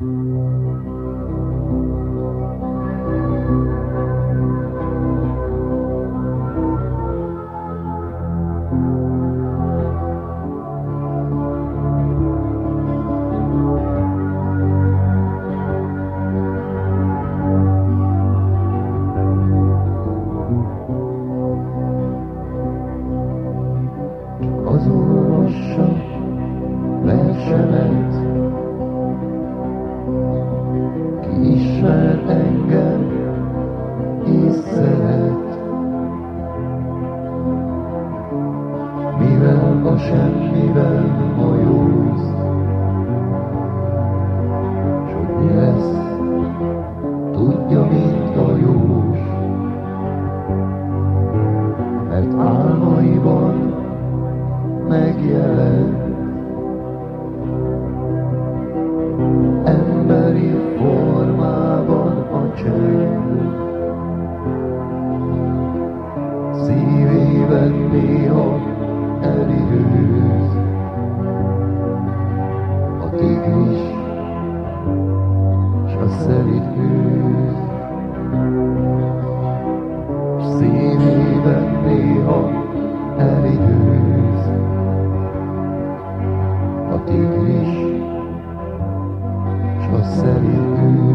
az olvassa versemet. Ismer engem és szeret, mivel a semmivel hajóz. S hogy lesz, tudja, mint a jós, mert álmaiban megjelent. Emberi formában a csend. Szívében néha elihőz a tigris, s a szelid hőz. Szívében néha elidőz a tigris, s a szelid hőz.